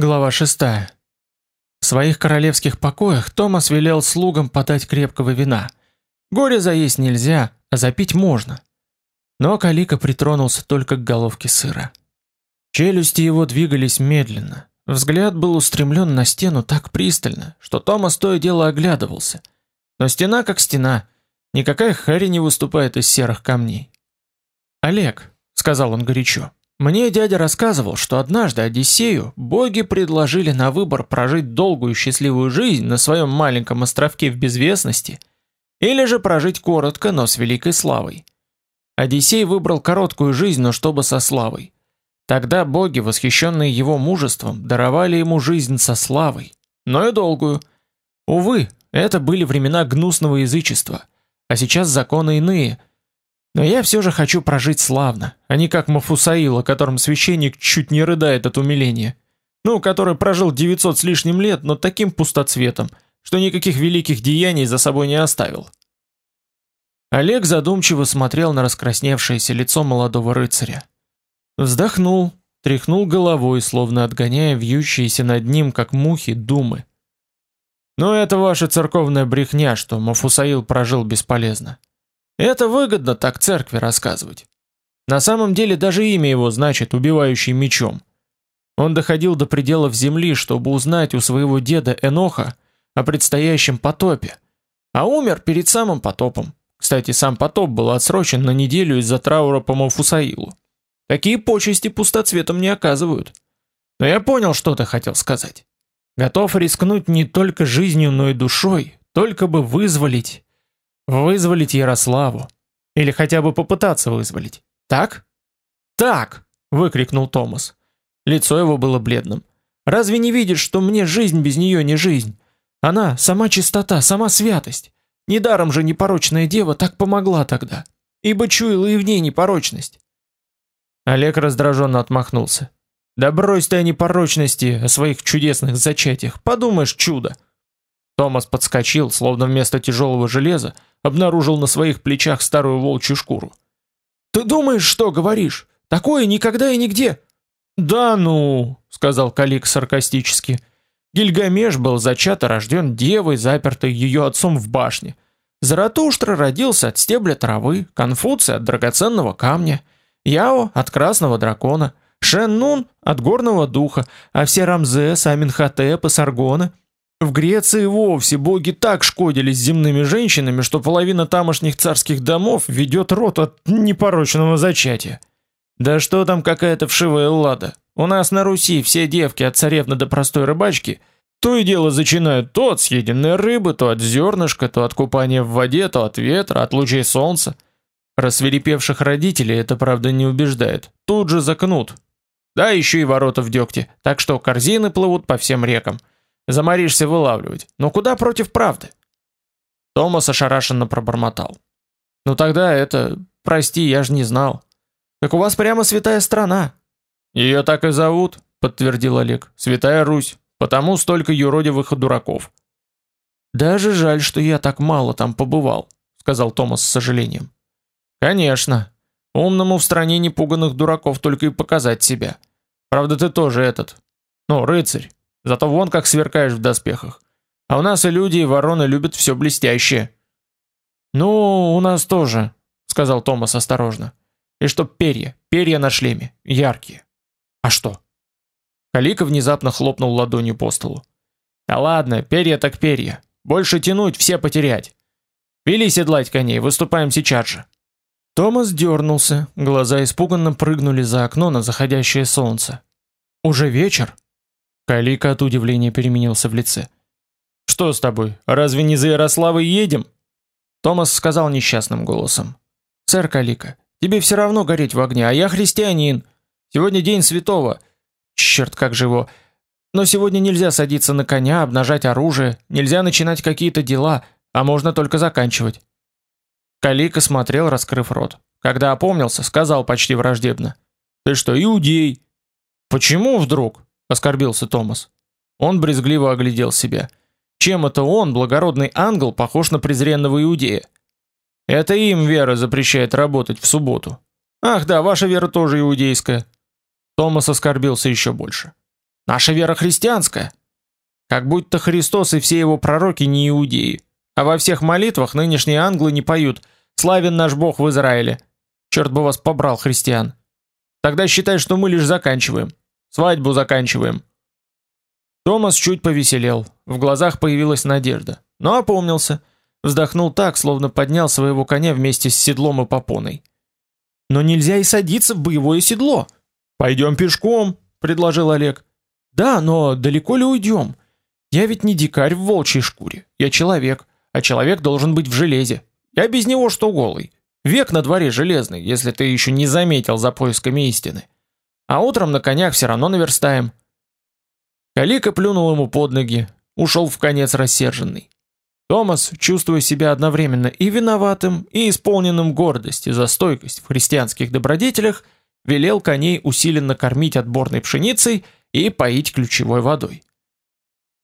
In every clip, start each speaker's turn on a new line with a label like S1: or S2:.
S1: Глава 6. В своих королевских покоях Томас велел слугам подать крепкого вина. Горе заесть нельзя, а запить можно. Но Калика притронулся только к головке сыра. Челюсти его двигались медленно. Взгляд был устремлен на стену так пристально, что Томас то и дело оглядывался. Но стена как стена, никакая хари не выступает из серых камней. "Олег", сказал он горячо. Мне дядя рассказывал, что однажды Одиссею боги предложили на выбор прожить долгую счастливую жизнь на своем маленьком островке в безвестности или же прожить коротко, но с великой славой. Одиссей выбрал короткую жизнь, но чтобы со славой. Тогда боги, восхищенные его мужеством, даровали ему жизнь со славой, но и долгую. Увы, это были времена гнусного язычества, а сейчас законы иные – но я все же хочу прожить славно, а не как Мафусаил, о котором священник чуть не рыдает от умиления. Ну, который прожил 900 с лишним лет, но таким пустоцветом, что никаких великих деяний за собой не оставил. Олег задумчиво смотрел на раскрасневшееся лицо молодого рыцаря. Вздохнул, тряхнул головой, словно отгоняя вьющиеся над ним, как мухи, думы. «Ну это ваша церковная брехня, что Мафусаил прожил бесполезно. Это выгодно так церкви рассказывать. На самом деле даже имя его значит «убивающий мечом». Он доходил до пределов земли, чтобы узнать у своего деда Эноха о предстоящем потопе, а умер перед самым потопом. Кстати, сам потоп был отсрочен на неделю из-за траура по Мафусаилу. Такие почести пустоцветом не оказывают. Но я понял, что ты хотел сказать. Готов рискнуть не только жизнью, но и душой, только бы вызволить Вызволить Ярославу. Или хотя бы попытаться вызволить. Так? Так! Выкрикнул Томас. Лицо его было бледным. Разве не видишь, что мне жизнь без нее не жизнь? Она сама чистота, сама святость. Недаром же непорочная дева так помогла тогда, ибо чуяла и в ней непорочность. Олег раздраженно отмахнулся. Да брось ты о непорочности, о своих чудесных зачатиях. Подумаешь, чудо. Томас подскочил, словно вместо тяжелого железа обнаружил на своих плечах старую волчью шкуру. Ты думаешь, что говоришь? Такое никогда и нигде. Да ну, сказал Калик саркастически. Гильгамеш был зачат и рожден девой, запертой ее отцом в башне. Заратуштра родился от стебля травы, Конфуций от драгоценного камня, Яо от красного дракона, Шен-Нун от горного духа, а все Рамзес, Аминхотеп и Саргона в Греции вовсе боги так шкодили с земными женщинами, что половина тамошних царских домов ведет род от непорочного зачатия. Да что там какая-то вшивая лада. У нас на Руси все девки от царевны до простой рыбачки то и дело зачинают то от съеденной рыбы, то от зернышка, то от купания в воде, то от ветра, от лучей солнца. Рассверепевших родителей это, правда, не убеждает. Тут же закнут. Да еще и ворота в дегте, так что корзины плывут по всем рекам. Заморишься вылавливать. Но куда против правды? Томас ошарашенно пробормотал. Ну тогда это, прости, я же не знал. Так у вас прямо святая страна. Ее так и зовут, подтвердил Олег. Святая Русь. Потому столько юродивых и дураков. Даже жаль, что я так мало там побывал, сказал Томас с сожалением. Конечно. Умному в стране непуганных дураков только и показать себя. Правда, ты тоже этот. Ну, рыцарь. Зато вон как сверкаешь в доспехах. А у нас и люди, и вороны любят все блестящее. Ну, у нас тоже, сказал Томас осторожно. И что перья, перья на шлеме, яркие. А что? Калика внезапно хлопнул ладонью по столу. А ладно, перья так перья. Больше тянуть, все потерять. Вели седлать коней, выступаем сейчас же. Томас дернулся, глаза испуганно прыгнули за окно на заходящее солнце. Уже вечер? Калика от удивления переменился в лице. Что с тобой? Разве не за Ярославой едем? Томас сказал несчастным голосом: "Сэр Калика, тебе все равно гореть в огне, а я христианин. Сегодня день святого. Черт, как же его. Но сегодня нельзя садиться на коня, обнажать оружие, нельзя начинать какие-то дела, а можно только заканчивать". Калика смотрел, раскрыв рот. Когда опомнился, сказал почти враждебно: "Ты что, иудей?" "Почему вдруг?" Оскорбился Томас. Он брезгливо оглядел себя. Чем это он, благородный ангел, похож на презренного иудея? Это им вера запрещает работать в субботу. Ах, да, ваша вера тоже иудейская. Томас оскорбился еще больше. Наша вера христианская. Как будто Христос и все его пророки не иудеи. А во всех молитвах нынешние англы не поют «Славен наш Бог в Израиле». Черт бы вас побрал, христиан. Тогда считай, что мы лишь заканчиваем. Свадьбу заканчиваем. Томас чуть повеселел. В глазах появилась надежда. Но опомнился. Вздохнул так, словно поднял своего коня вместе с седлом и попоной. Но нельзя и садиться в боевое седло. Пойдем пешком, предложил Олег. Да, но далеко ли уйдем? Я ведь не дикарь в волчьей шкуре. Я человек, а человек должен быть в железе. Я без него что голый. Век на дворе железный, если ты еще не заметил за поисками истины. А утром на конях все равно наверстаем. Калика плюнул ему под ноги, ушел в конец рассерженный. Томас, чувствуя себя одновременно и виноватым, и исполненным гордости за стойкость в христианских добродетелях, велел коней усиленно кормить отборной пшеницей и поить ключевой водой.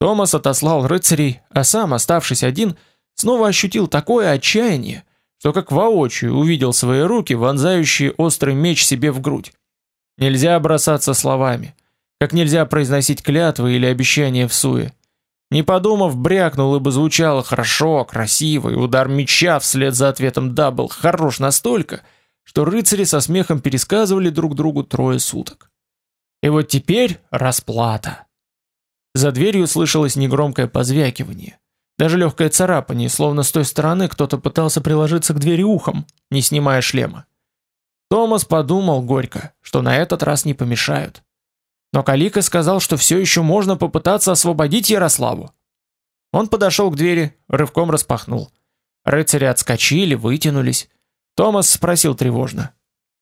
S1: Томас отослал рыцарей, а сам, оставшись один, снова ощутил такое отчаяние, что как воочию увидел свои руки, вонзающие острый меч себе в грудь. Нельзя бросаться словами, как нельзя произносить клятвы или обещания в суе. Не подумав, брякнул, ибо звучало хорошо, красиво, и удар меча вслед за ответом «да» был хорош настолько, что рыцари со смехом пересказывали друг другу трое суток. И вот теперь расплата. За дверью слышалось негромкое позвякивание. Даже легкое царапание, словно с той стороны кто-то пытался приложиться к двери ухом, не снимая шлема. Томас подумал горько, что на этот раз не помешают. Но Калика сказал, что все еще можно попытаться освободить Ярославу. Он подошел к двери, рывком распахнул. Рыцари отскочили, вытянулись. Томас спросил тревожно: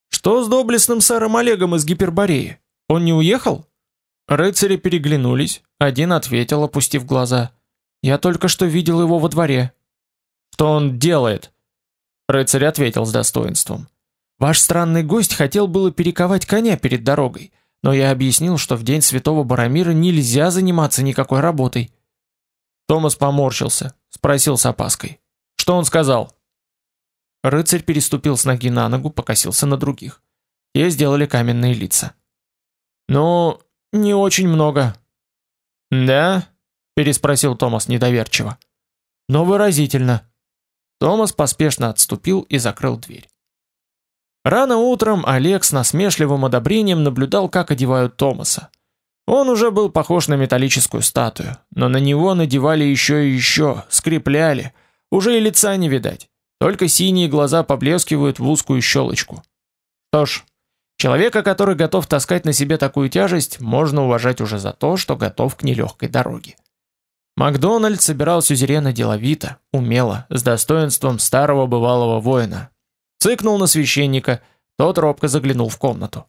S1: "Что с доблестным сэром Олегом из Гипербореи? Он не уехал?" Рыцари переглянулись. Один ответил, опустив глаза: "Я только что видел его во дворе". "Что он делает?" Рыцарь ответил с достоинством: "Ваш странный гость хотел было перековать коня перед дорогой, но я объяснил, что в день Святого Барамира нельзя заниматься никакой работой". Томас поморщился, спросил с опаской: "Что он сказал?" Рыцарь переступил с ноги на ногу, покосился на других. Те сделали каменные лица. "Ну, не очень много. Да? переспросил Томас недоверчиво. Но выразительно. Томас поспешно отступил и закрыл дверь. Рано утром Олег с насмешливым одобрением наблюдал, как одевают Томаса. Он уже был похож на металлическую статую, но на него надевали еще и еще, скрепляли. Уже и лица не видать. Только синие глаза поблескивают в узкую щелочку. Что ж, Человека, который готов таскать на себе такую тяжесть, можно уважать уже за то, что готов к нелегкой дороге. Макдональд собирал сюзерена деловито, умело, с достоинством старого бывалого воина. Цыкнул на священника, тот робко заглянул в комнату.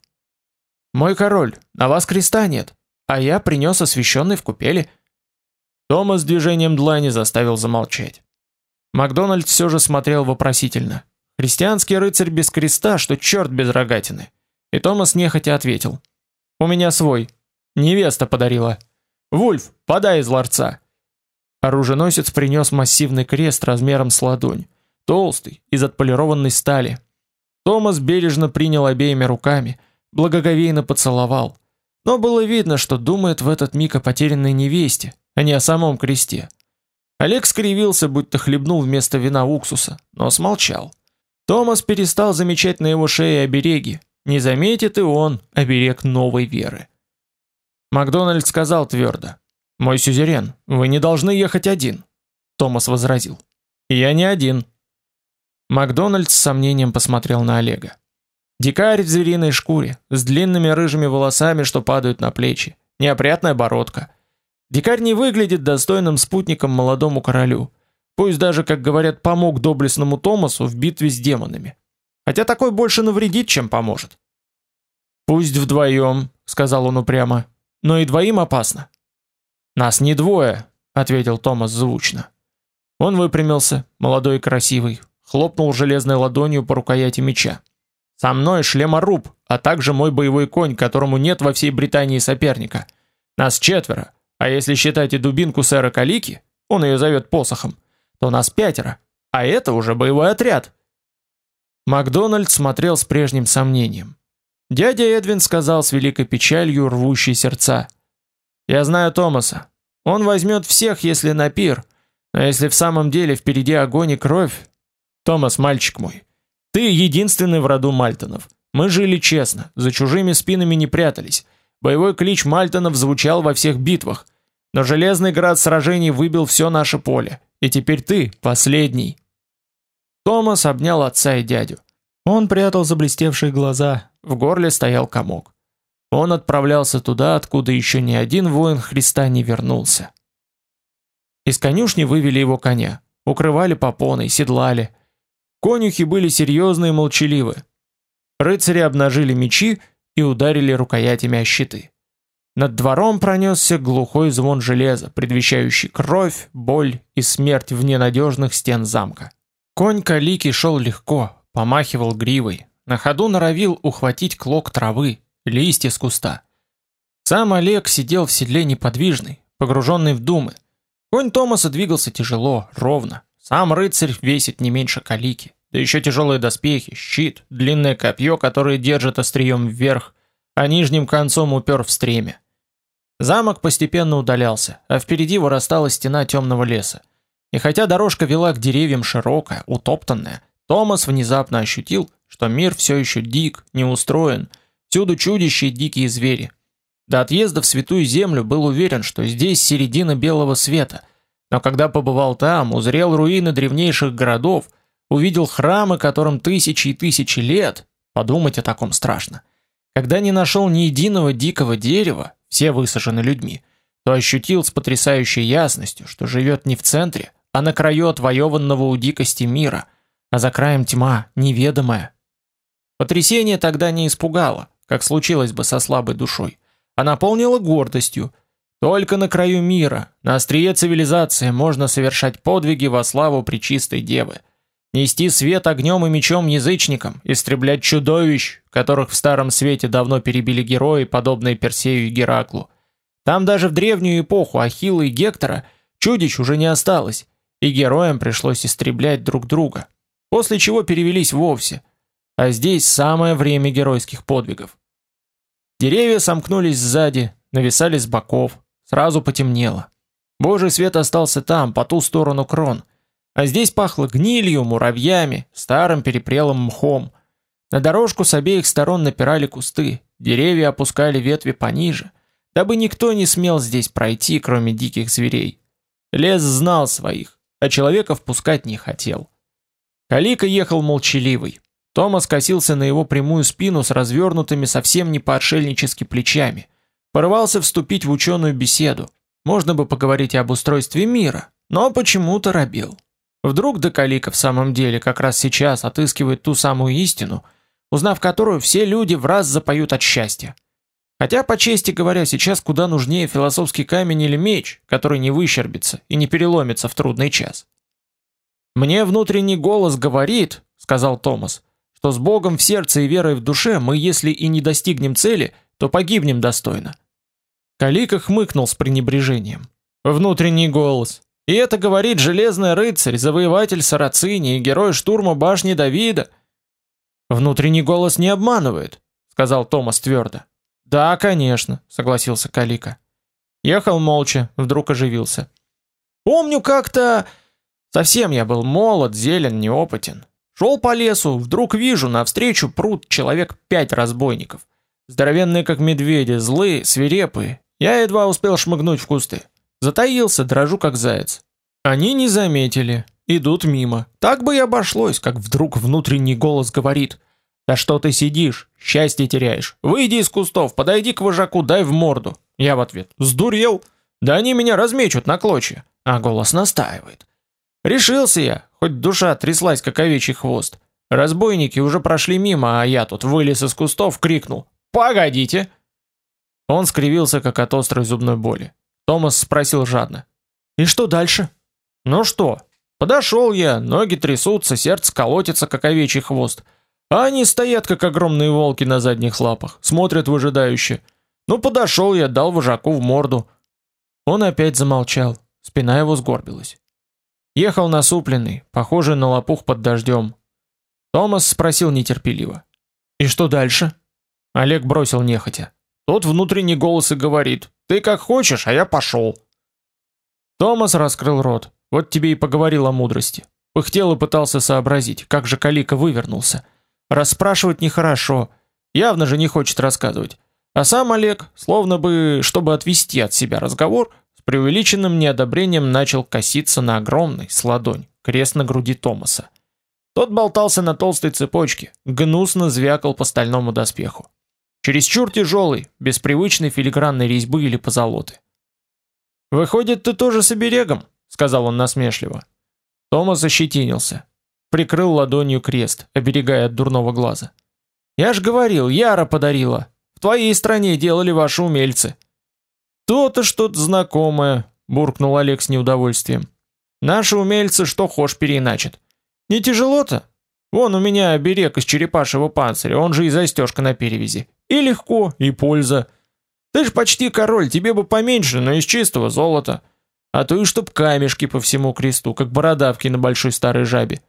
S1: «Мой король, на вас креста нет, а я принес освященный в купели». Томас движением длани заставил замолчать. Макдональд все же смотрел вопросительно. Христианский рыцарь без креста, что черт без рогатины. И Томас нехотя ответил: "У меня свой. Невеста подарила. Вульф, подай из ларца". Оруженосец принес массивный крест размером с ладонь, толстый, из отполированной стали. Томас бережно принял обеими руками, благоговейно поцеловал. Но было видно, что думает в этот миг о потерянной невесте, а не о самом кресте. Олег скривился, будто хлебнул вместо вина уксуса, но смолчал. Томас перестал замечать на его шее обереги, не заметит и он оберег новой веры. Макдональд сказал твердо: "Мой сюзерен, вы не должны ехать один". Томас возразил: "Я не один". Макдональд с сомнением посмотрел на Олега. Дикарь в звериной шкуре, с длинными рыжими волосами, что падают на плечи, неопрятная бородка. Дикарь не выглядит достойным спутником молодому королю. Пусть даже, как говорят, помог доблестному Томасу в битве с демонами. Хотя такой больше навредит, чем поможет. Пусть вдвоем, сказал он упрямо. Но и двоим опасно. Нас не двое, ответил Томас звучно. Он выпрямился, молодой и красивый, хлопнул железной ладонью по рукояти меча. Со мной шлеморуб, а также мой боевой конь, которому нет во всей Британии соперника. Нас четверо, а если считать и дубинку сэра Калики, он ее зовет посохом, то нас пятеро, а это уже боевой отряд. Макдональд смотрел с прежним сомнением. Дядя Эдвин сказал с великой печалью, рвущей сердца: Я знаю Томаса. Он возьмет всех, если на пир. Но если в самом деле впереди огонь и кровь... Томас, мальчик мой, ты единственный в роду Мальтонов. Мы жили честно, за чужими спинами не прятались. Боевой клич Мальтонов звучал во всех битвах. Но Железный град сражений выбил все наше поле. И теперь ты последний. Томас обнял отца и дядю. Он прятал заблестевшие глаза, в горле стоял комок. Он отправлялся туда, откуда еще ни один воин Христа не вернулся. Из конюшни вывели его коня, укрывали попоной, седлали. Конюхи были серьезны и молчаливы. Рыцари обнажили мечи и ударили рукоятями о щиты. Над двором пронесся глухой звон железа, предвещающий кровь, боль и смерть в ненадежных стен замка. Конь Калики шел легко, помахивал гривой, на ходу норовил ухватить клок травы, листья с куста. Сам Олег сидел в седле неподвижный, погруженный в думы. Конь Томаса двигался тяжело, ровно. Сам рыцарь весит не меньше калики. Да еще тяжелые доспехи, щит, длинное копье, которое держит острием вверх, а нижним концом упер в стремя. Замок постепенно удалялся, а впереди вырастала стена темного леса. И хотя дорожка вела к деревьям широкая, утоптанная, Томас внезапно ощутил, что мир все еще дик, неустроен, всюду чудища и дикие звери. До отъезда в Святую Землю был уверен, что здесь середина белого света, но когда побывал там, узрел руины древнейших городов, увидел храмы, которым тысячи и тысячи лет, подумать о таком страшно. Когда не нашел ни единого дикого дерева, все высажены людьми, то ощутил с потрясающей ясностью, что живет не в центре, а на краю отвоеванного у дикости мира, а за краем тьма, неведомая, Потрясение тогда не испугало, как случилось бы со слабой душой, а наполнило гордостью. Только на краю мира, на острие цивилизации можно совершать подвиги во славу Пречистой Девы, нести свет огнем и мечом язычникам, истреблять чудовищ, которых в Старом Свете давно перебили герои, подобные Персею и Гераклу. Там даже в древнюю эпоху Ахилла и Гектора чудищ уже не осталось, и героям пришлось истреблять друг друга, после чего перевелись вовсе – а здесь самое время геройских подвигов. Деревья сомкнулись сзади, нависали с боков, сразу потемнело. Божий свет остался там, по ту сторону крон, а здесь пахло гнилью, муравьями, старым перепрелым мхом. На дорожку с обеих сторон напирали кусты, деревья опускали ветви пониже, дабы никто не смел здесь пройти, кроме диких зверей. Лес знал своих, а человека впускать не хотел. Калика ехал молчаливый, Томас косился на его прямую спину с развернутыми совсем не по-отшельнически плечами. Порывался вступить в ученую беседу. Можно бы поговорить об устройстве мира, но почему-то робел. Вдруг Декалика в самом деле как раз сейчас отыскивает ту самую истину, узнав которую все люди в раз запоют от счастья. Хотя, по чести говоря, сейчас куда нужнее философский камень или меч, который не выщербится и не переломится в трудный час. «Мне внутренний голос говорит», — сказал Томас, что с Богом в сердце и верой в душе мы, если и не достигнем цели, то погибнем достойно. Калика хмыкнул с пренебрежением. Внутренний голос. И это говорит железный рыцарь, завоеватель Сарацини и герой штурма башни Давида. Внутренний голос не обманывает, сказал Томас твердо. Да, конечно, согласился Калика. Ехал молча, вдруг оживился. Помню как-то совсем я был молод, зелен, неопытен. Шел по лесу, вдруг вижу, навстречу прут человек пять разбойников. Здоровенные как медведи, злые, свирепые. Я едва успел шмыгнуть в кусты. Затаился, дрожу как заяц. Они не заметили, идут мимо. Так бы и обошлось, как вдруг внутренний голос говорит: "Да что ты сидишь? Счастье теряешь. Выйди из кустов, подойди к вожаку, дай в морду". Я в ответ: "Сдурел? Да они меня размечут на клочья". А голос настаивает: Решился я, хоть душа тряслась, как овечий хвост. Разбойники уже прошли мимо, а я тут вылез из кустов, крикнул «Погодите!». Он скривился, как от острой зубной боли. Томас спросил жадно. «И что дальше?» «Ну что?» Подошел я, ноги трясутся, сердце колотится, как овечий хвост. А они стоят, как огромные волки на задних лапах, смотрят выжидающе. Ну, подошел я, дал вожаку в морду. Он опять замолчал, спина его сгорбилась. Ехал насупленный, похожий на лопух под дождем. Томас спросил нетерпеливо. «И что дальше?» Олег бросил нехотя. Тот внутренний голос и говорит. Ты как хочешь, а я пошел. Томас раскрыл рот. Вот тебе и поговорил о мудрости. Пыхтел и пытался сообразить, как же Калика вывернулся. Расспрашивать нехорошо. Явно же не хочет рассказывать. А сам Олег, словно бы, чтобы отвести от себя разговор, с преувеличенным неодобрением начал коситься на огромный, с ладонь, крест на груди Томаса. Тот болтался на толстой цепочке, гнусно звякал по стальному доспеху. Чересчур тяжелый, без привычной филигранной резьбы или позолоты. «Выходит, ты тоже с оберегом?» — сказал он насмешливо. Томас ощетинился. Прикрыл ладонью крест, оберегая от дурного глаза. «Я ж говорил, Яра подарила. В твоей стране делали ваши умельцы». «То-то что-то знакомое», — буркнул Олег с неудовольствием. «Наши умельцы что хошь переиначат. Не тяжело-то? Вон у меня оберег из черепашьего панциря, он же и застежка на перевязи. И легко, и польза. Ты ж почти король, тебе бы поменьше, но из чистого золота. А то и чтоб камешки по всему кресту, как бородавки на большой старой жабе.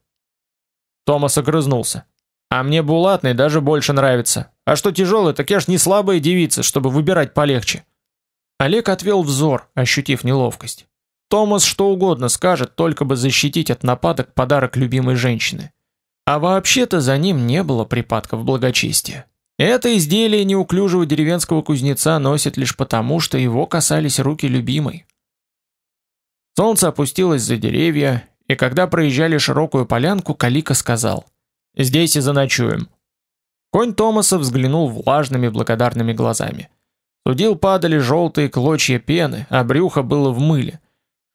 S1: Томас огрызнулся. А мне булатный даже больше нравится. А что тяжелый, так я ж не слабая девица, чтобы выбирать полегче. Олег отвел взор, ощутив неловкость. Томас что угодно скажет, только бы защитить от нападок подарок любимой женщины. А вообще-то за ним не было припадков благочестия. Это изделие неуклюжего деревенского кузнеца носит лишь потому, что его касались руки любимой. Солнце опустилось за деревья, и когда проезжали широкую полянку, Калика сказал «Здесь и заночуем». Конь Томаса взглянул влажными благодарными глазами. Судил падали желтые клочья пены, а брюхо было в мыле.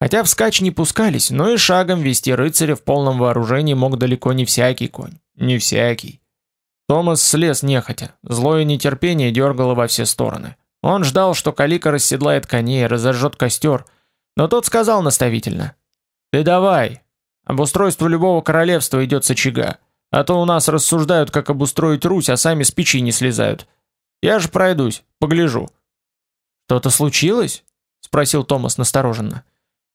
S1: Хотя вскачь не пускались, но и шагом вести рыцаря в полном вооружении мог далеко не всякий конь. Не всякий. Томас слез нехотя, злое нетерпение дергало во все стороны. Он ждал, что Калика расседлает коней, разожжет костер, но тот сказал наставительно. «Ты давай, обустройство любого королевства идет с очага, а то у нас рассуждают, как обустроить Русь, а сами с печи не слезают. Я же пройдусь, погляжу». «Что-то случилось?» — спросил Томас настороженно.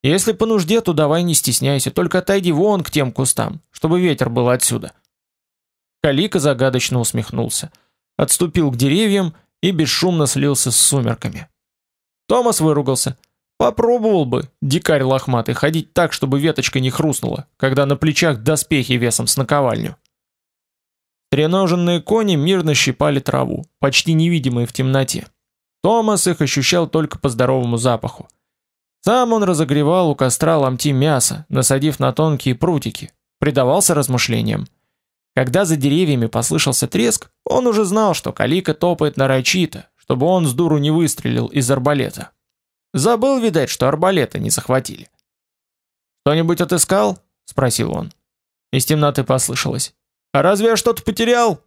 S1: «Если по нужде, то давай не стесняйся, только отойди вон к тем кустам, чтобы ветер был отсюда». Калика загадочно усмехнулся, отступил к деревьям и бесшумно слился с сумерками. Томас выругался. Попробовал бы, дикарь лохматый, ходить так, чтобы веточка не хрустнула, когда на плечах доспехи весом с наковальню. Треноженные кони мирно щипали траву, почти невидимые в темноте. Томас их ощущал только по здоровому запаху. Сам он разогревал у костра ломти мяса, насадив на тонкие прутики, предавался размышлениям. Когда за деревьями послышался треск, он уже знал, что Калика топает нарочито, чтобы он с дуру не выстрелил из арбалета. Забыл, видать, что арбалета не захватили. «Что-нибудь отыскал?» — спросил он. Из темноты послышалось. «А разве я что-то потерял?»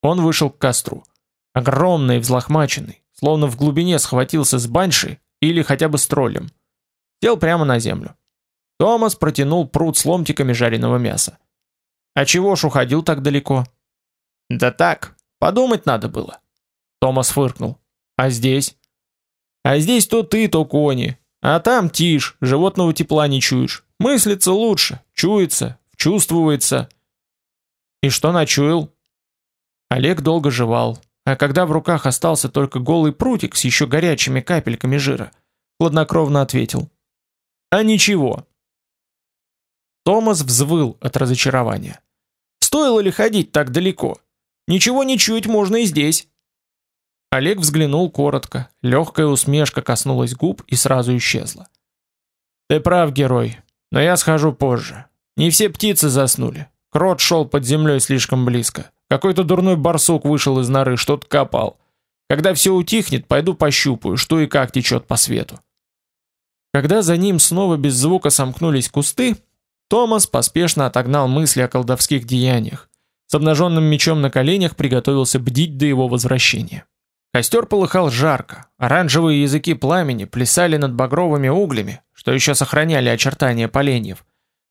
S1: Он вышел к костру. Огромный, взлохмаченный, словно в глубине схватился с банши или хотя бы с троллем. Сел прямо на землю. Томас протянул пруд с ломтиками жареного мяса. А чего ж уходил так далеко? Да так, подумать надо было. Томас фыркнул. А здесь? А здесь то ты, то кони. А там тишь, животного тепла не чуешь. Мыслится лучше, чуется, чувствуется. И что начуял? Олег долго жевал, а когда в руках остался только голый прутик с еще горячими капельками жира, хладнокровно ответил. А ничего. Томас взвыл от разочарования. Стоило ли ходить так далеко? Ничего не чуть можно и здесь. Олег взглянул коротко, легкая усмешка коснулась губ и сразу исчезла. Ты прав, герой, но я схожу позже. Не все птицы заснули. Крот шел под землей слишком близко. Какой-то дурной барсук вышел из норы, что-то копал. Когда все утихнет, пойду пощупаю, что и как течет по свету. Когда за ним снова без звука сомкнулись кусты, Томас поспешно отогнал мысли о колдовских деяниях. С обнаженным мечом на коленях приготовился бдить до его возвращения. Костер полыхал жарко, оранжевые языки пламени плясали над багровыми углями, что еще сохраняли очертания поленьев,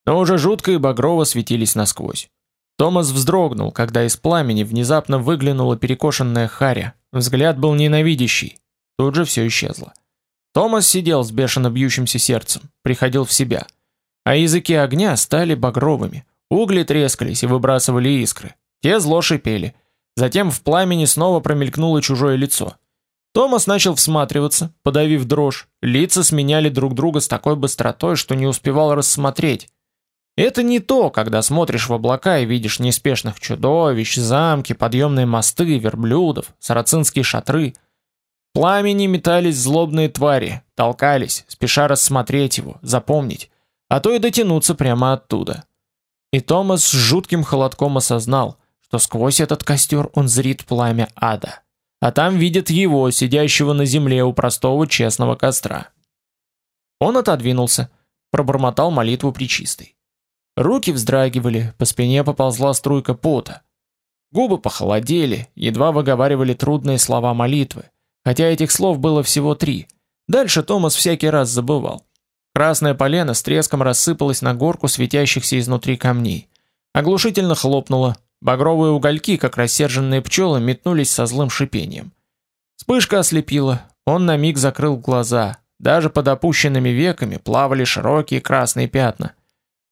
S1: но уже жутко и багрово светились насквозь. Томас вздрогнул, когда из пламени внезапно выглянула перекошенная харя. Взгляд был ненавидящий. Тут же все исчезло. Томас сидел с бешено бьющимся сердцем, приходил в себя – а языки огня стали багровыми. Угли трескались и выбрасывали искры. Те зло шипели. Затем в пламени снова промелькнуло чужое лицо. Томас начал всматриваться, подавив дрожь. Лица сменяли друг друга с такой быстротой, что не успевал рассмотреть. Это не то, когда смотришь в облака и видишь неспешных чудовищ, замки, подъемные мосты, верблюдов, сарацинские шатры. В пламени метались злобные твари, толкались, спеша рассмотреть его, запомнить, а то и дотянуться прямо оттуда. И Томас с жутким холодком осознал, что сквозь этот костер он зрит пламя ада а там видят его, сидящего на земле у простого честного костра. Он отодвинулся, пробормотал молитву причистой. Руки вздрагивали, по спине поползла струйка пота. Губы похолодели, едва выговаривали трудные слова молитвы, хотя этих слов было всего три. Дальше Томас всякий раз забывал. Красное полено с треском рассыпалось на горку светящихся изнутри камней. Оглушительно хлопнуло, Багровые угольки, как рассерженные пчелы, метнулись со злым шипением. Вспышка ослепила. Он на миг закрыл глаза. Даже под опущенными веками плавали широкие красные пятна.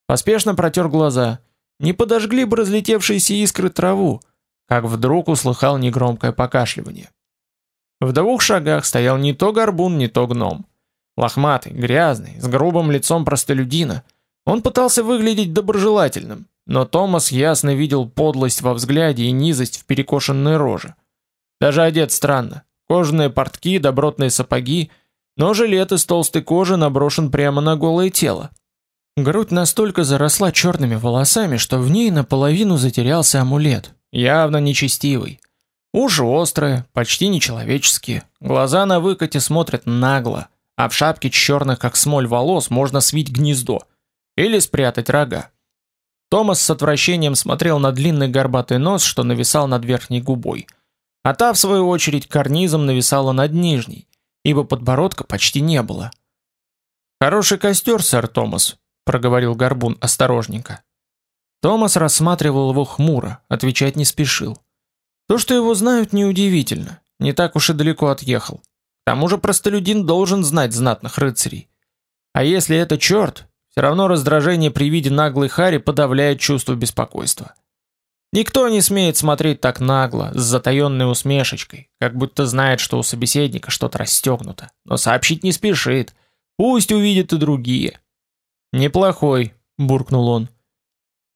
S1: Поспешно протер глаза. Не подожгли бы разлетевшиеся искры траву, как вдруг услыхал негромкое покашливание. В двух шагах стоял не то горбун, не то гном. Лохматый, грязный, с грубым лицом простолюдина. Он пытался выглядеть доброжелательным, но Томас ясно видел подлость во взгляде и низость в перекошенной роже. Даже одет странно. Кожаные портки, добротные сапоги, но жилет из толстой кожи наброшен прямо на голое тело. Грудь настолько заросла черными волосами, что в ней наполовину затерялся амулет, явно нечестивый. Уши острые, почти нечеловеческие, глаза на выкате смотрят нагло, а в шапке черных как смоль волос можно свить гнездо или спрятать рога. Томас с отвращением смотрел на длинный горбатый нос, что нависал над верхней губой. А та, в свою очередь, карнизом нависала над нижней, ибо подбородка почти не было. «Хороший костер, сэр Томас», — проговорил Горбун осторожненько. Томас рассматривал его хмуро, отвечать не спешил. То, что его знают, неудивительно, не так уж и далеко отъехал. К тому же простолюдин должен знать знатных рыцарей. А если это черт, все равно раздражение при виде наглой Хари подавляет чувство беспокойства. Никто не смеет смотреть так нагло, с затаенной усмешечкой, как будто знает, что у собеседника что-то расстегнуто, но сообщить не спешит. Пусть увидят и другие. «Неплохой», — буркнул он.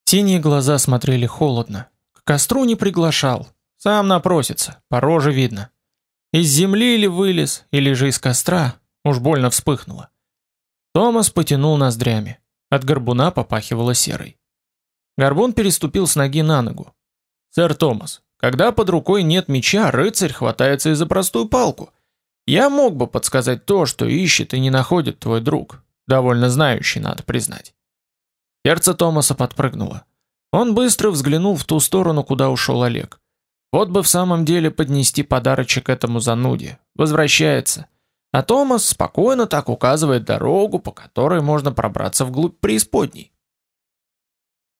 S1: Синие глаза смотрели холодно. К костру не приглашал. Сам напросится, по роже видно. Из земли или вылез, или же из костра. Уж больно вспыхнуло. Томас потянул ноздрями. От горбуна попахивало серой. Горбун переступил с ноги на ногу. «Сэр Томас, когда под рукой нет меча, рыцарь хватается и за простую палку. Я мог бы подсказать то, что ищет и не находит твой друг. Довольно знающий, надо признать». Сердце Томаса подпрыгнуло. Он быстро взглянул в ту сторону, куда ушел Олег. Вот бы в самом деле поднести подарочек этому зануде. Возвращается. А Томас спокойно так указывает дорогу, по которой можно пробраться вглубь преисподней.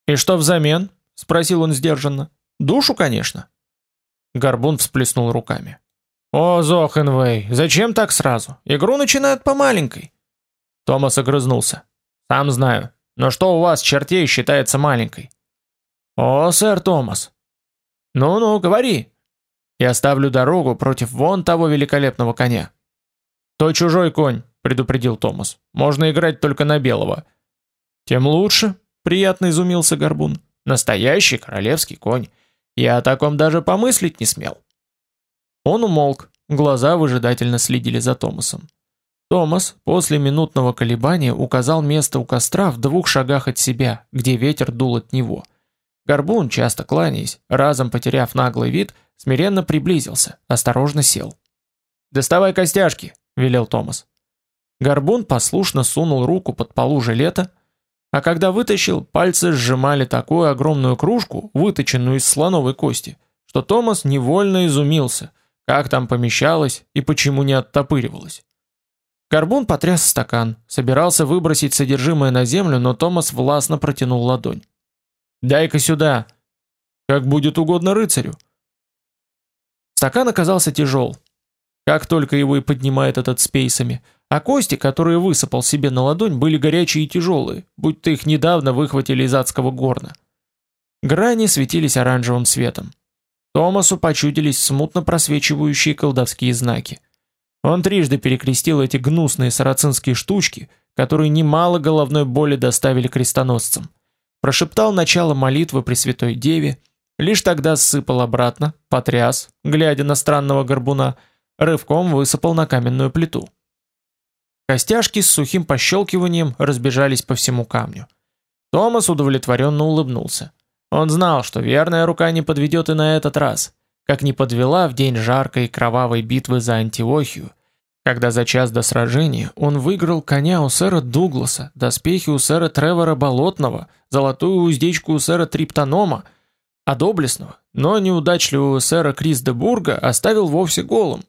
S1: «И что взамен?» — спросил он сдержанно. «Душу, конечно». Горбун всплеснул руками. «О, Зохенвей, зачем так сразу? Игру начинают по маленькой». Томас огрызнулся. «Сам знаю. Но что у вас, чертей, считается маленькой?» «О, сэр Томас». «Ну-ну, говори». «Я ставлю дорогу против вон того великолепного коня». «То чужой конь», — предупредил Томас. «Можно играть только на белого». «Тем лучше», — приятно изумился Горбун. «Настоящий королевский конь. Я о таком даже помыслить не смел». Он умолк, глаза выжидательно следили за Томасом. Томас после минутного колебания указал место у костра в двух шагах от себя, где ветер дул от него. Горбун, часто кланяясь, разом потеряв наглый вид, смиренно приблизился, осторожно сел. «Доставай костяшки!» велел Томас. Горбун послушно сунул руку под полу жилета, а когда вытащил, пальцы сжимали такую огромную кружку, выточенную из слоновой кости, что Томас невольно изумился, как там помещалось и почему не оттопыривалось. Горбун потряс стакан, собирался выбросить содержимое на землю, но Томас властно протянул ладонь. «Дай-ка сюда!» «Как будет угодно рыцарю!» Стакан оказался тяжел, как только его и поднимает этот спейсами, а кости, которые высыпал себе на ладонь, были горячие и тяжелые, будто их недавно выхватили из адского горна. Грани светились оранжевым светом. Томасу почудились смутно просвечивающие колдовские знаки. Он трижды перекрестил эти гнусные сарацинские штучки, которые немало головной боли доставили крестоносцам. Прошептал начало молитвы Пресвятой Деве, лишь тогда сыпал обратно, потряс, глядя на странного горбуна, рывком высыпал на каменную плиту. Костяшки с сухим пощелкиванием разбежались по всему камню. Томас удовлетворенно улыбнулся. Он знал, что верная рука не подведет и на этот раз как не подвела в день жаркой и кровавой битвы за Антиохию, когда за час до сражения он выиграл коня у сэра Дугласа, доспехи у сэра Тревора Болотного, золотую уздечку у сэра Триптонома, а доблестного, но неудачливого сэра Крис де Бурга оставил вовсе голым.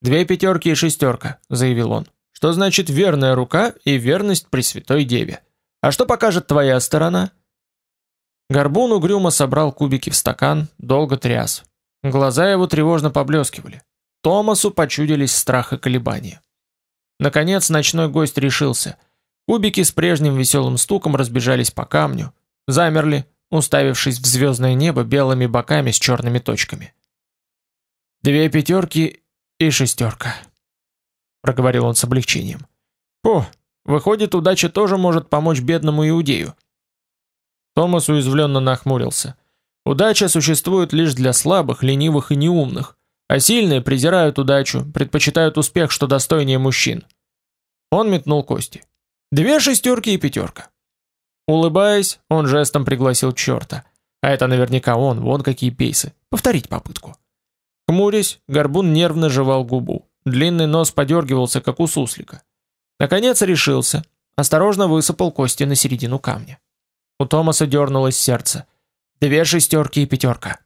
S1: «Две пятерки и шестерка», — заявил он. «Что значит верная рука и верность Пресвятой Деве? А что покажет твоя сторона?» Горбун угрюмо собрал кубики в стакан, долго тряс. Глаза его тревожно поблескивали. Томасу почудились страх и колебания. Наконец ночной гость решился. Кубики с прежним веселым стуком разбежались по камню, замерли, уставившись в звездное небо белыми боками с черными точками. «Две пятерки и шестерка», — проговорил он с облегчением. «О, выходит, удача тоже может помочь бедному иудею». Томас уязвленно нахмурился. Удача существует лишь для слабых, ленивых и неумных, а сильные презирают удачу, предпочитают успех, что достойнее мужчин. Он метнул кости. Две шестерки и пятерка. Улыбаясь, он жестом пригласил черта. А это наверняка он, вон какие пейсы. Повторить попытку. Хмурясь, горбун нервно жевал губу. Длинный нос подергивался, как у суслика. Наконец решился. Осторожно высыпал кости на середину камня. У Томаса дернулось сердце. Две шестерки и пятерка.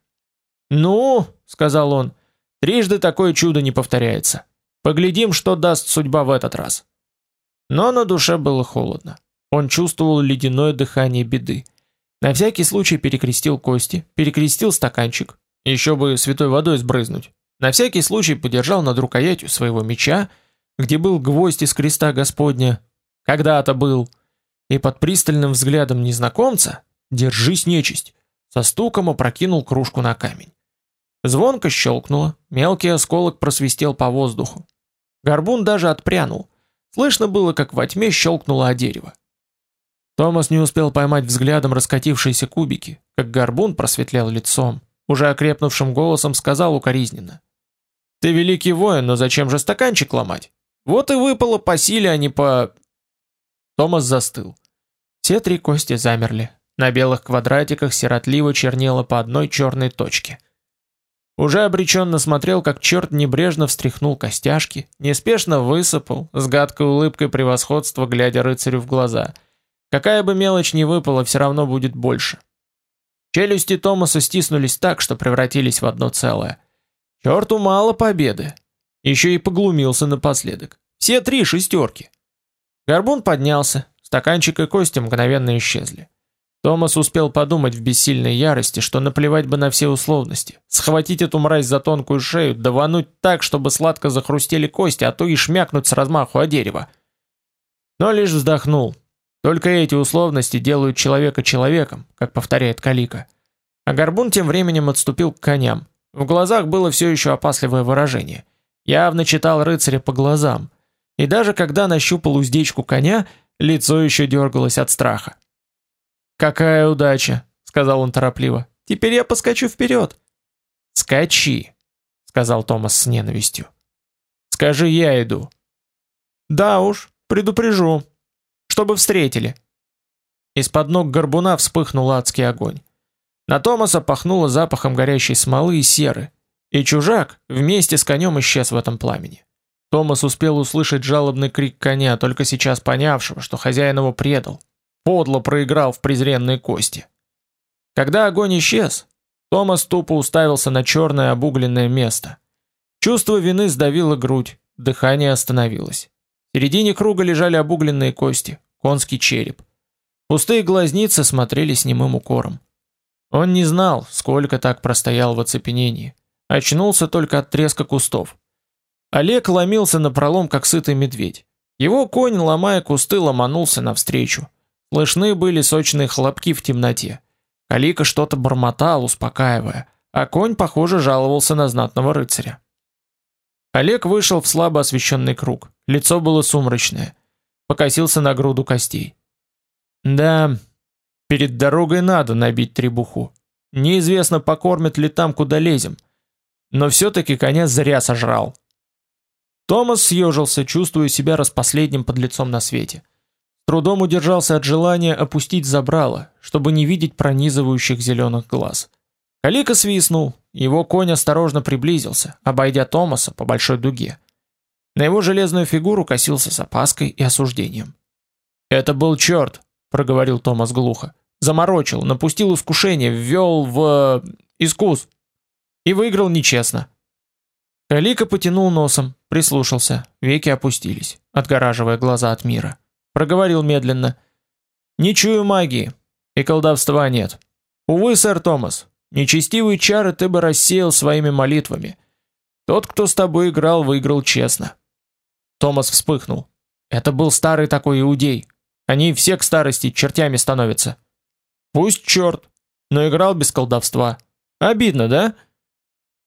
S1: «Ну», — сказал он, — «трижды такое чудо не повторяется. Поглядим, что даст судьба в этот раз». Но на душе было холодно. Он чувствовал ледяное дыхание беды. На всякий случай перекрестил кости, перекрестил стаканчик, еще бы святой водой сбрызнуть. На всякий случай подержал над рукоятью своего меча, где был гвоздь из креста Господня, когда-то был, и под пристальным взглядом незнакомца «Держись, нечисть!» со стуком опрокинул кружку на камень. Звонко щелкнуло, мелкий осколок просвистел по воздуху. Горбун даже отпрянул. Слышно было, как во тьме щелкнуло о дерево. Томас не успел поймать взглядом раскатившиеся кубики, как горбун просветлел лицом, уже окрепнувшим голосом сказал укоризненно. «Ты великий воин, но зачем же стаканчик ломать? Вот и выпало по силе, а не по...» Томас застыл. Все три кости замерли, на белых квадратиках сиротливо чернело по одной черной точке. Уже обреченно смотрел, как черт небрежно встряхнул костяшки, неспешно высыпал, с гадкой улыбкой превосходства, глядя рыцарю в глаза. Какая бы мелочь ни выпала, все равно будет больше. Челюсти Томаса стиснулись так, что превратились в одно целое. Черту мало победы. Еще и поглумился напоследок. Все три шестерки. Горбун поднялся, стаканчик и кости мгновенно исчезли. Томас успел подумать в бессильной ярости, что наплевать бы на все условности, схватить эту мразь за тонкую шею, давануть так, чтобы сладко захрустели кости, а то и шмякнуть с размаху о дерево. Но лишь вздохнул. Только эти условности делают человека человеком, как повторяет Калика. А Горбун тем временем отступил к коням. В глазах было все еще опасливое выражение. Явно читал рыцаря по глазам. И даже когда нащупал уздечку коня, лицо еще дергалось от страха. «Какая удача!» — сказал он торопливо. «Теперь я поскочу вперед!» «Скачи!» — сказал Томас с ненавистью. «Скажи, я иду!» «Да уж, предупрежу. Чтобы встретили!» Из-под ног горбуна вспыхнул адский огонь. На Томаса пахнуло запахом горящей смолы и серы, и чужак вместе с конем исчез в этом пламени. Томас успел услышать жалобный крик коня, только сейчас понявшего, что хозяин его предал, подло проиграл в презренные кости. Когда огонь исчез, Томас тупо уставился на черное обугленное место. Чувство вины сдавило грудь, дыхание остановилось. В середине круга лежали обугленные кости, конский череп. Пустые глазницы смотрели с немым укором. Он не знал, сколько так простоял в оцепенении. Очнулся только от треска кустов. Олег ломился на пролом, как сытый медведь. Его конь, ломая кусты, ломанулся навстречу. Слышны были сочные хлопки в темноте. Калика что-то бормотал, успокаивая, а конь, похоже, жаловался на знатного рыцаря. Олег вышел в слабо освещенный круг. Лицо было сумрачное. Покосился на груду костей. Да, перед дорогой надо набить требуху. Неизвестно, покормят ли там, куда лезем. Но все-таки коня зря сожрал. Томас съежился, чувствуя себя распоследним под лицом на свете. Трудом удержался от желания опустить забрало, чтобы не видеть пронизывающих зеленых глаз. Калика свистнул, его конь осторожно приблизился, обойдя Томаса по большой дуге. На его железную фигуру косился с опаской и осуждением. «Это был черт», — проговорил Томас глухо. «Заморочил, напустил искушение, ввел в... искус. И выиграл нечестно». Калика потянул носом, прислушался, веки опустились, отгораживая глаза от мира. Проговорил медленно. «Не чую магии, и колдовства нет. Увы, сэр Томас, Нечестивые чары ты бы рассеял своими молитвами. Тот, кто с тобой играл, выиграл честно. Томас вспыхнул. Это был старый такой иудей. Они все к старости чертями становятся. Пусть черт, но играл без колдовства. Обидно, да?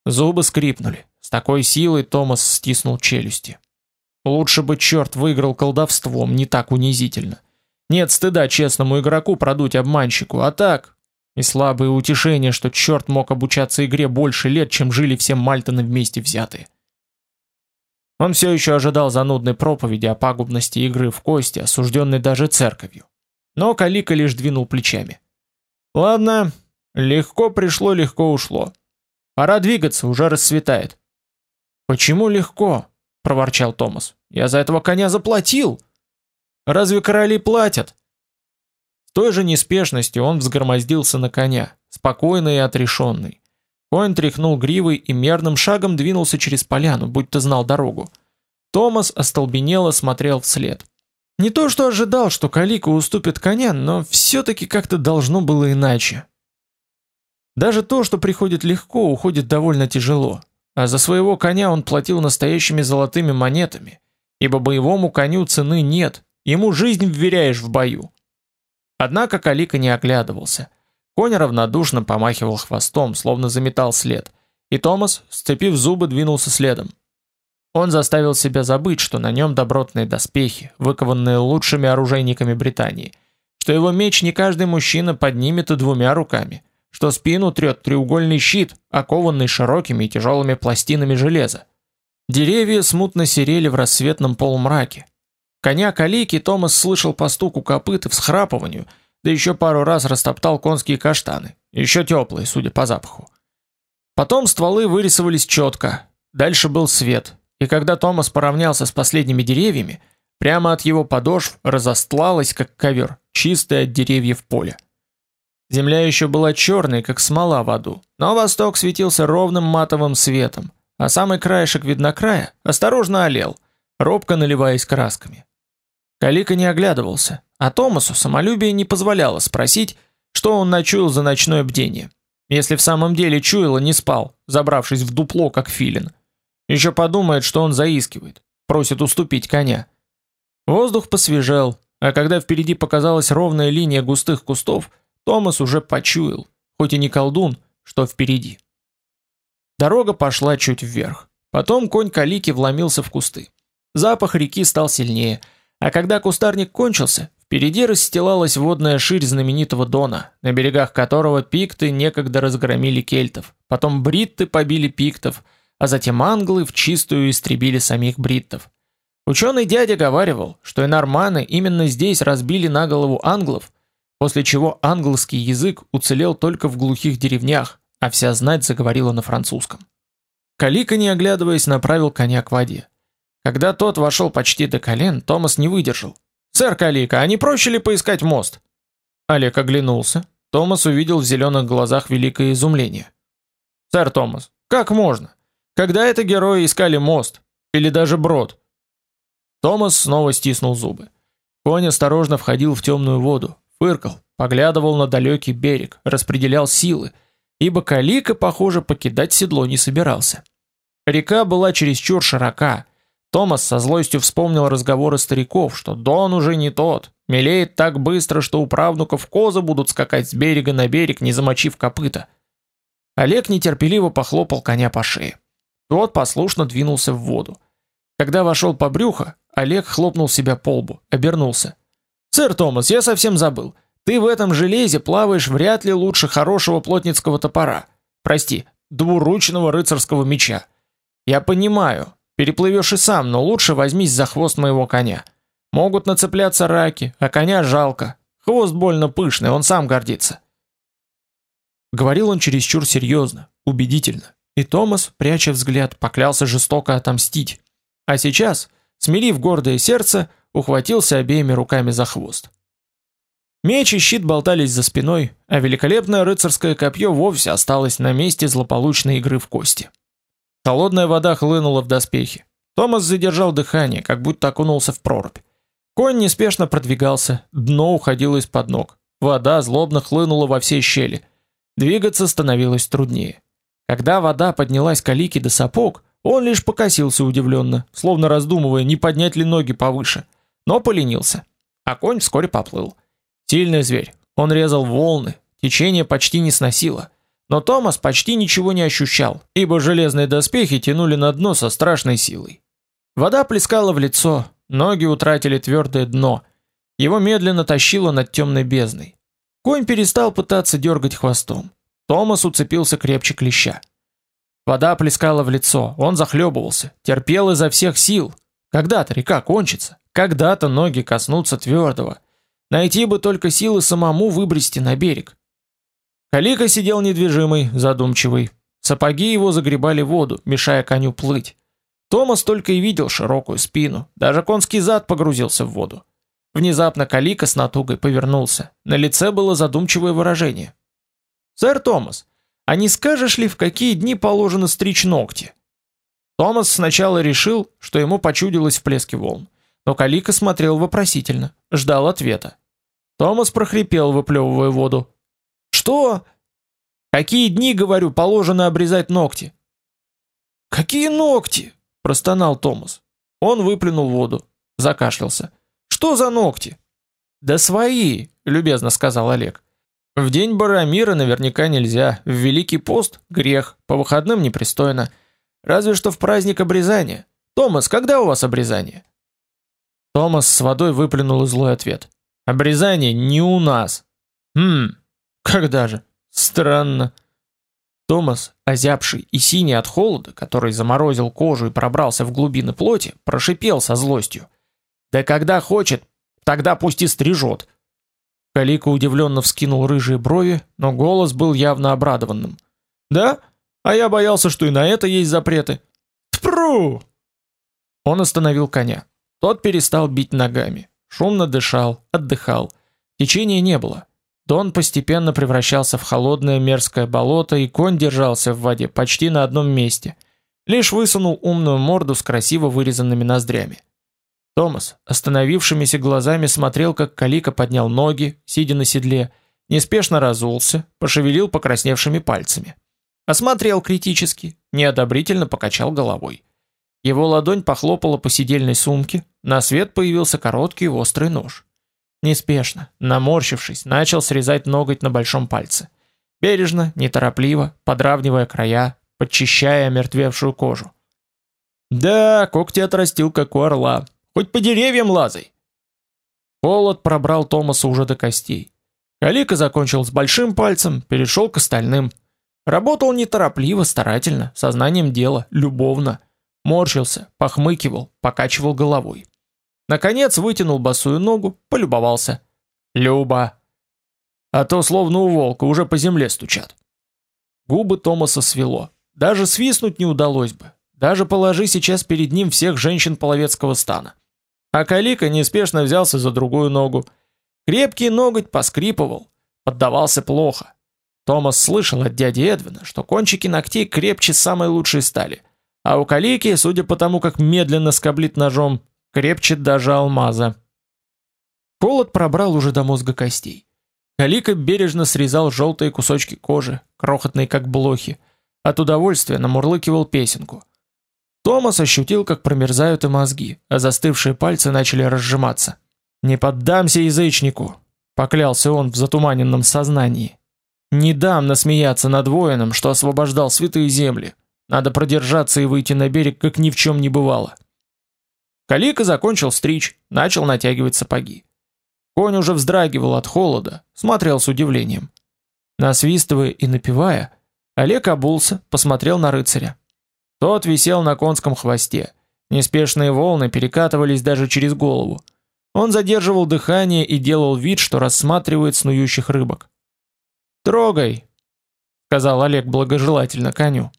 S1: Зубы скрипнули. С такой силой Томас стиснул челюсти. Лучше бы черт выиграл колдовством, не так унизительно. Нет стыда честному игроку продуть обманщику, а так, и слабое утешение, что черт мог обучаться игре больше лет, чем жили все Мальтоны вместе взятые. Он все еще ожидал занудной проповеди о пагубности игры в кости, осужденной даже церковью. Но Калика лишь двинул плечами. «Ладно, легко пришло, легко ушло. Пора двигаться, уже рассветает». «Почему легко?» – проворчал Томас. «Я за этого коня заплатил!» «Разве короли платят?» С той же неспешностью он взгромоздился на коня, спокойный и отрешенный. Конь тряхнул гривой и мерным шагом двинулся через поляну, будто знал дорогу. Томас остолбенело смотрел вслед. Не то что ожидал, что Калика уступит коня, но все-таки как-то должно было иначе. Даже то, что приходит легко, уходит довольно тяжело, а за своего коня он платил настоящими золотыми монетами, ибо боевому коню цены нет, ему жизнь вверяешь в бою. Однако Калика не оглядывался. Конь равнодушно помахивал хвостом, словно заметал след, и Томас, сцепив зубы, двинулся следом. Он заставил себя забыть, что на нем добротные доспехи, выкованные лучшими оружейниками Британии, что его меч не каждый мужчина поднимет и двумя руками, что спину трет треугольный щит, окованный широкими и тяжелыми пластинами железа. Деревья смутно серели в рассветном полумраке, Коня калики Томас слышал по стуку копыт и всхрапыванию, да еще пару раз растоптал конские каштаны, еще теплые, судя по запаху. Потом стволы вырисовались четко, дальше был свет, и когда Томас поравнялся с последними деревьями, прямо от его подошв разостлалось, как ковер, чистое от деревьев поле. Земля еще была черной, как смола в аду, но восток светился ровным матовым светом, а самый краешек виднокрая осторожно олел, робко наливаясь красками. Калика не оглядывался, а Томасу самолюбие не позволяло спросить, что он начуял за ночное бдение. Если в самом деле чуял и не спал, забравшись в дупло, как филин. Еще подумает, что он заискивает, просит уступить коня. Воздух посвежел, а когда впереди показалась ровная линия густых кустов, Томас уже почуял, хоть и не колдун, что впереди. Дорога пошла чуть вверх. Потом конь Калики вломился в кусты. Запах реки стал сильнее – а когда кустарник кончился, впереди расстилалась водная ширь знаменитого Дона, на берегах которого пикты некогда разгромили кельтов, потом бритты побили пиктов, а затем англы в чистую истребили самих бриттов. Ученый дядя говаривал, что и норманы именно здесь разбили на голову англов, после чего английский язык уцелел только в глухих деревнях, а вся знать заговорила на французском. Калика, не оглядываясь, направил коня к воде. Когда тот вошел почти до колен, Томас не выдержал. «Сэр Калика, а не проще ли поискать мост?» Олег оглянулся. Томас увидел в зеленых глазах великое изумление. «Сэр Томас, как можно? Когда это герои искали мост? Или даже брод?» Томас снова стиснул зубы. Конь осторожно входил в темную воду, фыркал, поглядывал на далекий берег, распределял силы, ибо Калика, похоже, покидать седло не собирался. Река была чересчур широка, Томас со злостью вспомнил разговоры стариков, что Дон уже не тот, мелеет так быстро, что у правнуков козы будут скакать с берега на берег, не замочив копыта. Олег нетерпеливо похлопал коня по шее. Тот послушно двинулся в воду. Когда вошел по брюхо, Олег хлопнул себя по лбу, обернулся. «Сэр Томас, я совсем забыл. Ты в этом железе плаваешь вряд ли лучше хорошего плотницкого топора. Прости, двуручного рыцарского меча. Я понимаю, переплывешь и сам, но лучше возьмись за хвост моего коня. Могут нацепляться раки, а коня жалко. Хвост больно пышный, он сам гордится». Говорил он чересчур серьезно, убедительно. И Томас, пряча взгляд, поклялся жестоко отомстить. А сейчас, смирив гордое сердце, ухватился обеими руками за хвост. Меч и щит болтались за спиной, а великолепное рыцарское копье вовсе осталось на месте злополучной игры в кости. Холодная вода хлынула в доспехи. Томас задержал дыхание, как будто окунулся в прорубь. Конь неспешно продвигался, дно уходило из-под ног. Вода злобно хлынула во все щели. Двигаться становилось труднее. Когда вода поднялась к до сапог, он лишь покосился удивленно, словно раздумывая, не поднять ли ноги повыше. Но поленился. А конь вскоре поплыл. Сильный зверь. Он резал волны, течение почти не сносило. Но Томас почти ничего не ощущал, ибо железные доспехи тянули на дно со страшной силой. Вода плескала в лицо, ноги утратили твердое дно. Его медленно тащило над темной бездной. Конь перестал пытаться дергать хвостом. Томас уцепился крепче клеща. Вода плескала в лицо, он захлебывался, терпел изо всех сил. Когда-то река кончится, когда-то ноги коснутся твердого. Найти бы только силы самому выбрести на берег. Калика сидел недвижимый, задумчивый. Сапоги его загребали воду, мешая коню плыть. Томас только и видел широкую спину, даже конский зад погрузился в воду. Внезапно Калика с натугой повернулся. На лице было задумчивое выражение. «Сэр Томас, а не скажешь ли, в какие дни положено стричь ногти?» Томас сначала решил, что ему почудилось в плеске волн. Но Калика смотрел вопросительно, ждал ответа. Томас прохрипел, выплевывая воду. «Что?» «Какие дни, говорю, положено обрезать ногти?» «Какие ногти?» – простонал Томас. Он выплюнул воду, закашлялся. «Что за ногти?» «Да свои», – любезно сказал Олег. «В день Барамира наверняка нельзя, в Великий пост – грех, по выходным непристойно. Разве что в праздник обрезания. Томас, когда у вас обрезание?» Томас с водой выплюнул злой ответ. Обрезание не у нас. Хм. Когда же? Странно. Томас, озябший и синий от холода, который заморозил кожу и пробрался в глубины плоти, прошипел со злостью: "Да когда хочет, тогда пусть и стрижет". Калика удивленно вскинул рыжие брови, но голос был явно обрадованным. "Да? А я боялся, что и на это есть запреты". Тпру! Он остановил коня. Тот перестал бить ногами, шумно дышал, отдыхал. Течения не было. Дон постепенно превращался в холодное мерзкое болото, и конь держался в воде почти на одном месте. Лишь высунул умную морду с красиво вырезанными ноздрями. Томас, остановившимися глазами смотрел, как Калика поднял ноги, сидя на седле, неспешно разулся, пошевелил покрасневшими пальцами. Осмотрел критически, неодобрительно покачал головой. Его ладонь похлопала по сидельной сумке, на свет появился короткий острый нож. Неспешно, наморщившись, начал срезать ноготь на большом пальце. Бережно, неторопливо, подравнивая края, подчищая омертвевшую кожу. «Да, когти отрастил, как у орла. Хоть по деревьям лазай!» Холод пробрал Томаса уже до костей. Калика закончил с большим пальцем, перешел к остальным. Работал неторопливо, старательно, сознанием дела, любовно морщился, похмыкивал, покачивал головой. Наконец вытянул босую ногу, полюбовался. Люба. А то словно у волка уже по земле стучат. Губы Томаса свело. Даже свистнуть не удалось бы. Даже положи сейчас перед ним всех женщин половецкого стана. А Калика неспешно взялся за другую ногу. Крепкий ноготь поскрипывал, поддавался плохо. Томас слышал от дяди Эдвина, что кончики ногтей крепче самой лучшей стали. А у калики, судя по тому, как медленно скоблит ножом, крепче даже алмаза. Холод пробрал уже до мозга костей. Калика бережно срезал желтые кусочки кожи, крохотные как блохи. От удовольствия намурлыкивал песенку. Томас ощутил, как промерзают и мозги, а застывшие пальцы начали разжиматься. «Не поддамся язычнику!» — поклялся он в затуманенном сознании. «Не дам насмеяться над воином, что освобождал святые земли. Надо продержаться и выйти на берег, как ни в чем не бывало. Калика закончил стричь, начал натягивать сапоги. Конь уже вздрагивал от холода, смотрел с удивлением. Насвистывая и напевая, Олег обулся, посмотрел на рыцаря. Тот висел на конском хвосте. Неспешные волны перекатывались даже через голову. Он задерживал дыхание и делал вид, что рассматривает снующих рыбок. "Трогай", сказал Олег благожелательно коню.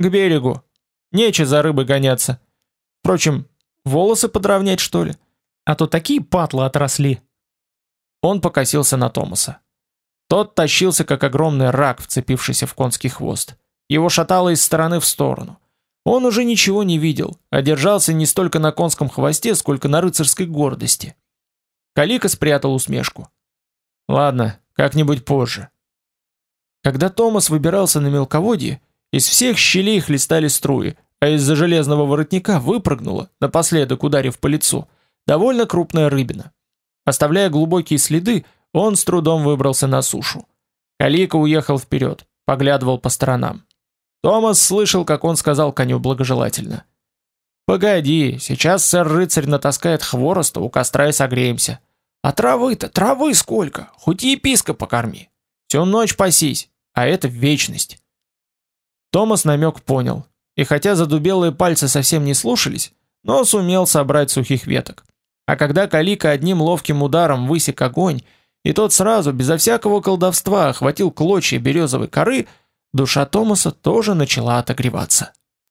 S1: "К берегу. Нече за рыбой гоняться. Впрочем, волосы подровнять, что ли? А то такие патлы отросли". Он покосился на Томаса. Тот тащился как огромный рак, вцепившийся в конский хвост. Его шатало из стороны в сторону. Он уже ничего не видел, а держался не столько на конском хвосте, сколько на рыцарской гордости. Калика спрятал усмешку. Ладно, как-нибудь позже. Когда Томас выбирался на мелководье, из всех щелей хлестали струи, а из-за железного воротника выпрыгнула, напоследок ударив по лицу, довольно крупная рыбина. Оставляя глубокие следы, он с трудом выбрался на сушу. Калика уехал вперед, поглядывал по сторонам. Томас слышал, как он сказал коню благожелательно. «Погоди, сейчас сэр-рыцарь натаскает хвороста, у костра и согреемся. А травы-то, травы сколько, хоть и епископа покорми. Всю ночь пасись, а это вечность». Томас намек понял, и хотя задубелые пальцы совсем не слушались, но сумел собрать сухих веток. А когда Калика одним ловким ударом высек огонь, и тот сразу, безо всякого колдовства, охватил клочья березовой коры, душа Томаса тоже начала отогреваться.